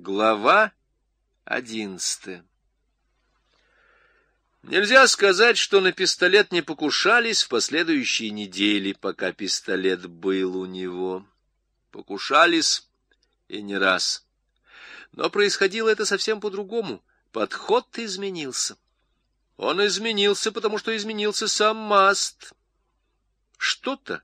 Глава одиннадцатая Нельзя сказать, что на пистолет не покушались в последующие недели, пока пистолет был у него. Покушались и не раз. Но происходило это совсем по-другому. Подход изменился. Он изменился, потому что изменился сам Маст. Что-то,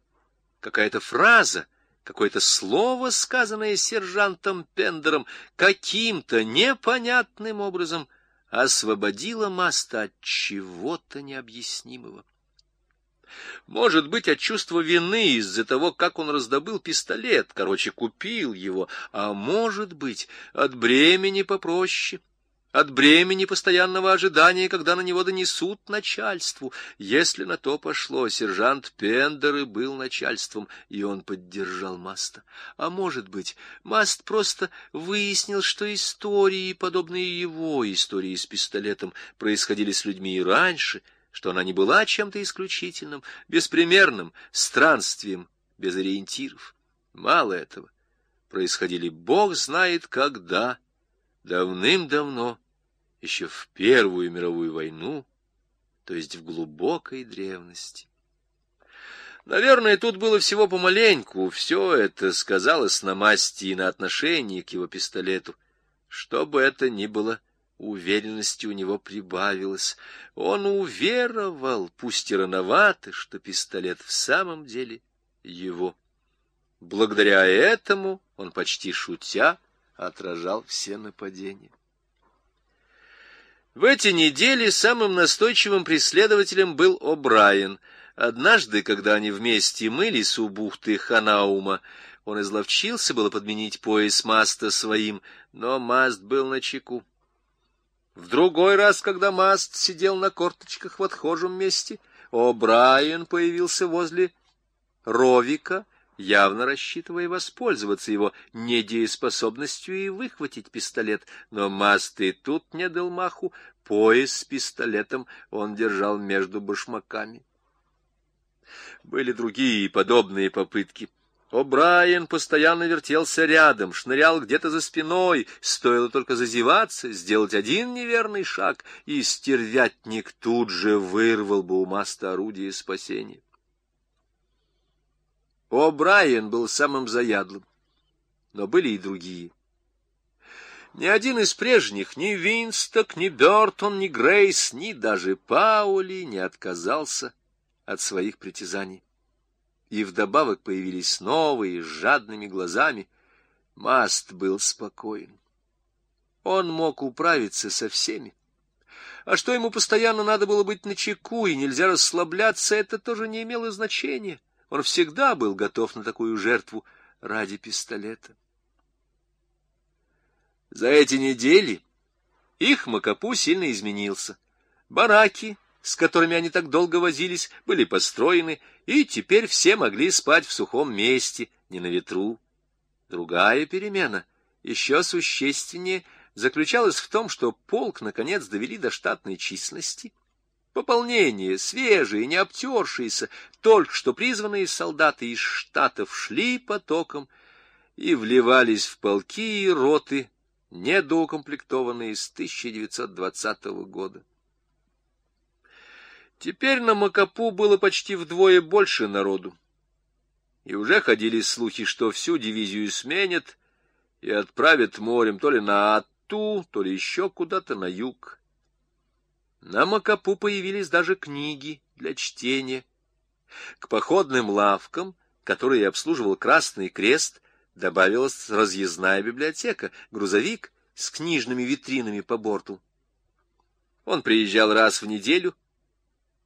какая-то фраза, какое-то слово, сказанное сержантом Пендером, каким-то непонятным образом освободило Маста от чего-то необъяснимого. Может быть, от чувства вины из-за того, как он раздобыл пистолет, короче, купил его, а может быть, от бремени попроще — от бремени постоянного ожидания, когда на него донесут начальству. Если на то пошло, сержант Пендер был начальством, и он поддержал Маста. А может быть, Маст просто выяснил, что истории, подобные его истории с пистолетом, происходили с людьми и раньше, что она не была чем-то исключительным, беспримерным, странствием, без ориентиров. Мало этого. Происходили бог знает когда, давным-давно, еще в Первую мировую войну, то есть в глубокой древности. Наверное, тут было всего помаленьку, все это сказалось на масти и на отношении к его пистолету. Что бы это ни было, уверенности у него прибавилось. Он уверовал, пусть и рановато, что пистолет в самом деле его. Благодаря этому он почти шутя отражал все нападения. В эти недели самым настойчивым преследователем был О'Брайен. Однажды, когда они вместе мылись у бухты Ханаума, он изловчился было подменить пояс Маста своим, но Маст был на чеку. В другой раз, когда Маст сидел на корточках в отхожем месте, О'Брайен появился возле Ровика явно рассчитывая воспользоваться его недееспособностью и выхватить пистолет. Но Маст и тут не дал маху, пояс с пистолетом он держал между башмаками. Были другие подобные попытки. О'Брайен постоянно вертелся рядом, шнырял где-то за спиной, стоило только зазеваться, сделать один неверный шаг, и стервятник тут же вырвал бы у Маста орудие спасения. О'Брайен был самым заядлым, но были и другие. Ни один из прежних, ни Винсток, ни Бертон, ни Грейс, ни даже Паули не отказался от своих притязаний. И вдобавок появились новые, с жадными глазами. Маст был спокоен. Он мог управиться со всеми. А что ему постоянно надо было быть начеку, и нельзя расслабляться, это тоже не имело значения. Он всегда был готов на такую жертву ради пистолета. За эти недели их Макапу сильно изменился. Бараки, с которыми они так долго возились, были построены, и теперь все могли спать в сухом месте, не на ветру. Другая перемена, еще существеннее, заключалась в том, что полк наконец довели до штатной численности — Пополнение, свежие, не обтершиеся, только что призванные солдаты из штатов шли потоком и вливались в полки и роты, недоукомплектованные с 1920 года. Теперь на Макапу было почти вдвое больше народу. И уже ходили слухи, что всю дивизию сменят и отправят морем то ли на Атту, то ли еще куда-то на юг. На Макапу появились даже книги для чтения. К походным лавкам, которые обслуживал Красный Крест, добавилась разъездная библиотека, грузовик с книжными витринами по борту. Он приезжал раз в неделю,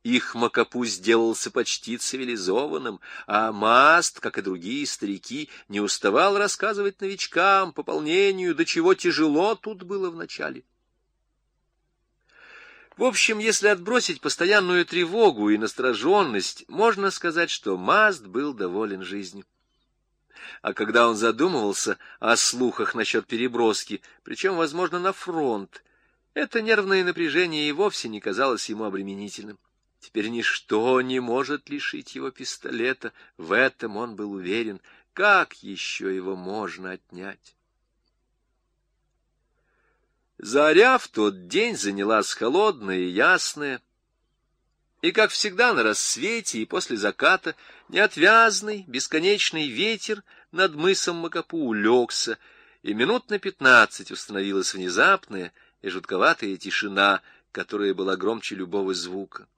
их Макапу сделался почти цивилизованным, а Маст, как и другие старики, не уставал рассказывать новичкам, пополнению, до чего тяжело тут было вначале. В общем, если отбросить постоянную тревогу и настороженность, можно сказать, что Маст был доволен жизнью. А когда он задумывался о слухах насчет переброски, причем, возможно, на фронт, это нервное напряжение и вовсе не казалось ему обременительным. Теперь ничто не может лишить его пистолета, в этом он был уверен. Как еще его можно отнять? Заря в тот день занялась холодная и ясная, и, как всегда, на рассвете и после заката неотвязный, бесконечный ветер над мысом Макапу улегся, и минут на пятнадцать установилась внезапная и жутковатая тишина, которая была громче любого звука.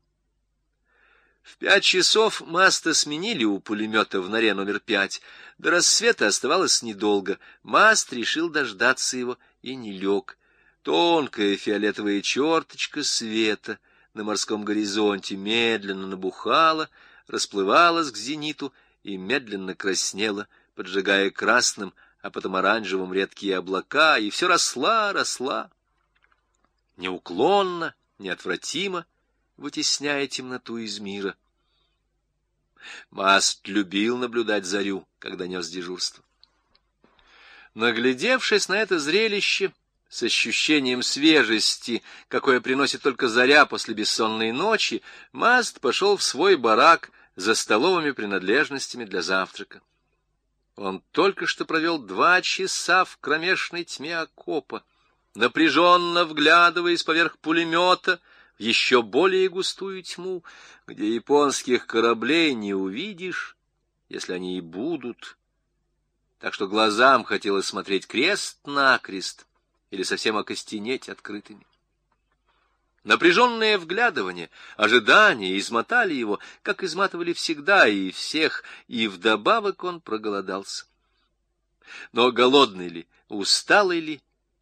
В пять часов маста сменили у пулемета в норе номер пять. До рассвета оставалось недолго. Маст решил дождаться его и не лег. Тонкая фиолетовая черточка света на морском горизонте медленно набухала, расплывалась к зениту и медленно краснела, поджигая красным, а потом оранжевым редкие облака, и все росла, росла. Неуклонно, неотвратимо, вытесняя темноту из мира. Маст любил наблюдать зарю, когда нес дежурство. Наглядевшись на это зрелище, с ощущением свежести, какое приносит только заря после бессонной ночи, Маст пошел в свой барак за столовыми принадлежностями для завтрака. Он только что провел два часа в кромешной тьме окопа, напряженно вглядываясь поверх пулемета в еще более густую тьму, где японских кораблей не увидишь, если они и будут. Так что глазам хотелось смотреть крест-накрест, или совсем окостенеть открытыми. Напряженное вглядывание, ожидание измотали его, как изматывали всегда и всех, и вдобавок он проголодался. Но голодный ли, усталый ли,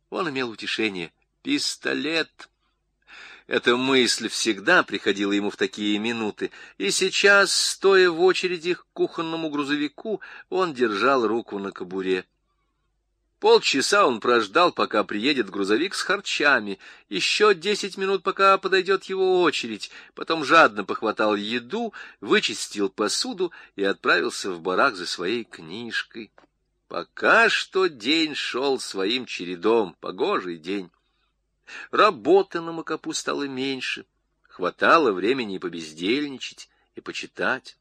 он имел утешение. Пистолет! Эта мысль всегда приходила ему в такие минуты, и сейчас, стоя в очереди к кухонному грузовику, он держал руку на кобуре. Полчаса он прождал, пока приедет грузовик с харчами, еще десять минут, пока подойдет его очередь, потом жадно похватал еду, вычистил посуду и отправился в барак за своей книжкой. Пока что день шел своим чередом, погожий день. Работы на Макапу стало меньше, хватало времени и побездельничать, и почитать.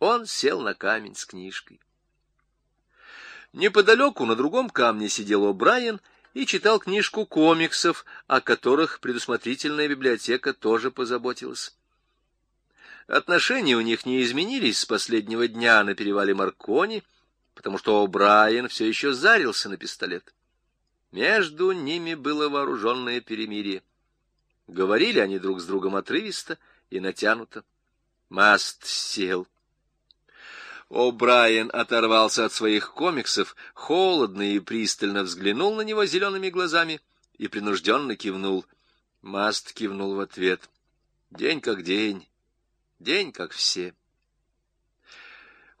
Он сел на камень с книжкой. Неподалеку на другом камне сидел О'Брайен и читал книжку комиксов, о которых предусмотрительная библиотека тоже позаботилась. Отношения у них не изменились с последнего дня на перевале Маркони, потому что О'Брайен все еще зарился на пистолет. Между ними было вооруженное перемирие. Говорили они друг с другом отрывисто и натянуто. Маст сел. О'Брайен оторвался от своих комиксов, холодно и пристально взглянул на него зелеными глазами и принужденно кивнул. Маст кивнул в ответ. День как день, день как все.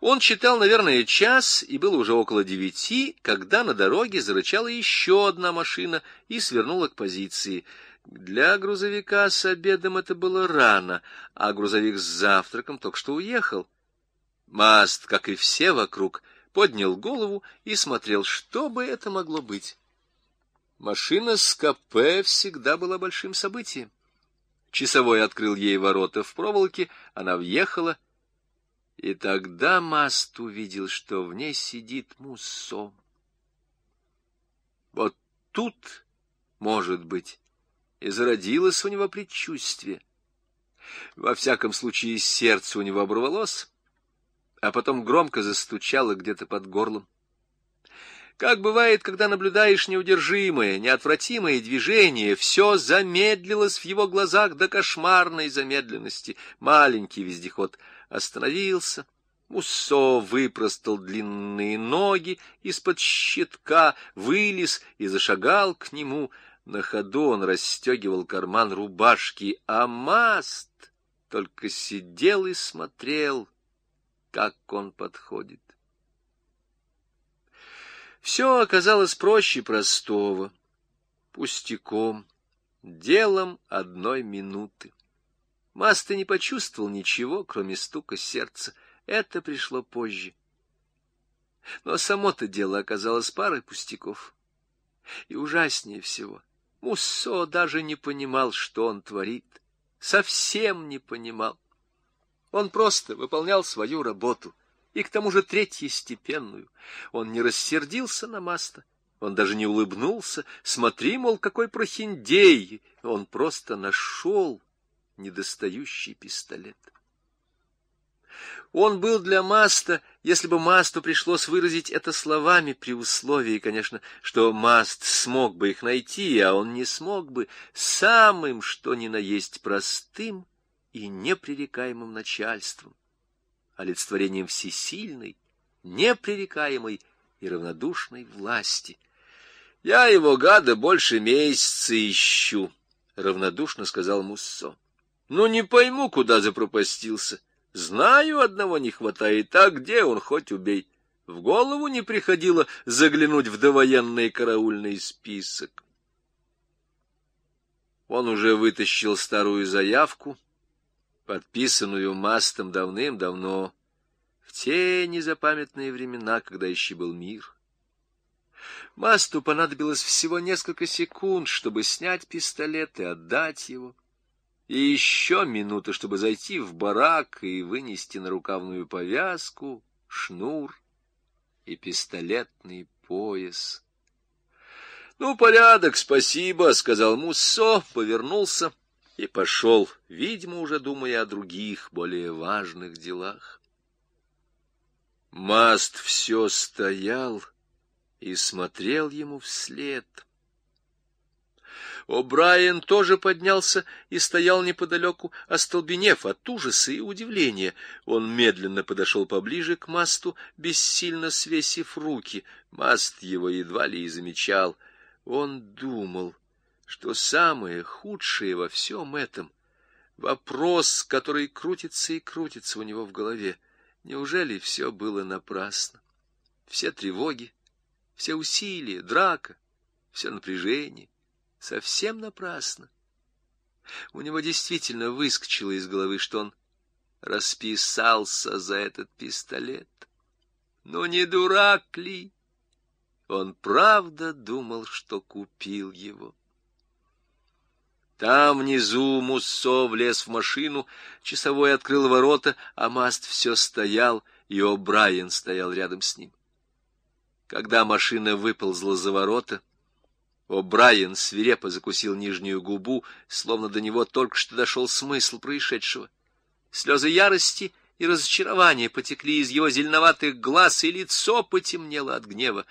Он читал, наверное, час, и было уже около девяти, когда на дороге зарычала еще одна машина и свернула к позиции. Для грузовика с обедом это было рано, а грузовик с завтраком только что уехал. Маст, как и все вокруг, поднял голову и смотрел, что бы это могло быть. Машина с КП всегда была большим событием. Часовой открыл ей ворота в проволоке, она въехала, и тогда Маст увидел, что в ней сидит Муссо. Вот тут, может быть, и зародилось у него предчувствие. Во всяком случае, сердце у него оборвалось, а потом громко застучало где-то под горлом. Как бывает, когда наблюдаешь неудержимое, неотвратимое движение, все замедлилось в его глазах до кошмарной замедленности. Маленький вездеход остановился. Муссо выпростал длинные ноги из-под щитка, вылез и зашагал к нему. На ходу он расстегивал карман рубашки, а Маст только сидел и смотрел — как он подходит. Все оказалось проще простого, пустяком, делом одной минуты. Маста не почувствовал ничего, кроме стука сердца. Это пришло позже. Но само-то дело оказалось парой пустяков. И ужаснее всего, Муссо даже не понимал, что он творит. Совсем не понимал. Он просто выполнял свою работу, и к тому же третьестепенную. Он не рассердился на Маста, Он даже не улыбнулся. Смотри, мол, какой прохиндей! Он просто нашел недостающий пистолет. Он был для Маста, если бы Масту пришлось выразить это словами, при условии, конечно, что Маст смог бы их найти, а он не смог бы, самым, что ни на есть, простым и непререкаемым начальством, олицетворением всесильной, непререкаемой и равнодушной власти. «Я его, гада, больше месяца ищу», — равнодушно сказал Муссо. «Ну, не пойму, куда запропастился». Знаю, одного не хватает, а где он, хоть убей. В голову не приходило заглянуть в довоенный караульный список. Он уже вытащил старую заявку, подписанную мастом давным-давно, в те незапамятные времена, когда еще был мир. Масту понадобилось всего несколько секунд, чтобы снять пистолет и отдать его и еще минута, чтобы зайти в барак и вынести на рукавную повязку, шнур и пистолетный пояс. — Ну, порядок, спасибо, — сказал Муссо, повернулся и пошел, видимо, уже думая о других, более важных делах. Маст все стоял и смотрел ему вслед — О'Брайен тоже поднялся и стоял неподалеку, остолбенев от ужаса и удивления. Он медленно подошел поближе к масту, бессильно свесив руки. Маст его едва ли и замечал. Он думал, что самое худшее во всем этом — вопрос, который крутится и крутится у него в голове. Неужели все было напрасно? Все тревоги, все усилия, драка, все напряжение — Совсем напрасно. У него действительно выскочило из головы, что он расписался за этот пистолет. Но не дурак ли? Он правда думал, что купил его. Там внизу Муссо влез в машину, часовой открыл ворота, а Маст все стоял, и О'Брайен стоял рядом с ним. Когда машина выползла за ворота, О'Брайен свирепо закусил нижнюю губу, словно до него только что дошел смысл происшедшего. Слезы ярости и разочарования потекли из его зеленоватых глаз, и лицо потемнело от гнева.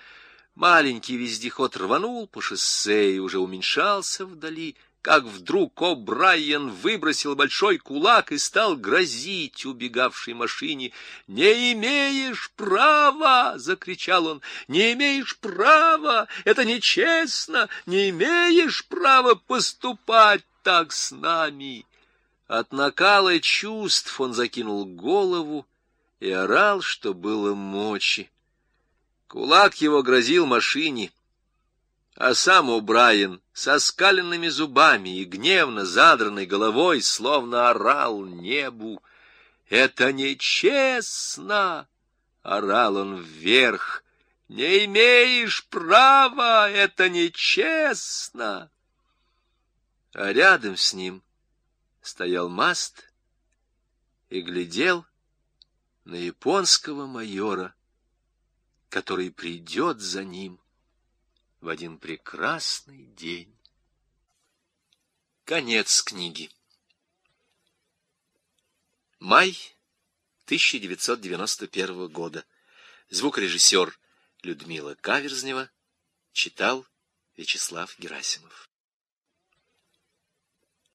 Маленький вездеход рванул по шоссе и уже уменьшался вдали — как вдруг О'Брайен выбросил большой кулак и стал грозить убегавшей машине. «Не имеешь права!» — закричал он. «Не имеешь права! Это нечестно! Не имеешь права поступать так с нами!» От накала чувств он закинул голову и орал, что было мочи. Кулак его грозил машине — а сам О'Брайен со скаленными зубами и гневно задранной головой словно орал небу. «Это нечестно!» — орал он вверх. «Не имеешь права! Это нечестно!» А рядом с ним стоял маст и глядел на японского майора, который придет за ним в один прекрасный день. Конец книги. Май 1991 года. Звукорежиссер Людмила Каверзнева читал Вячеслав Герасимов.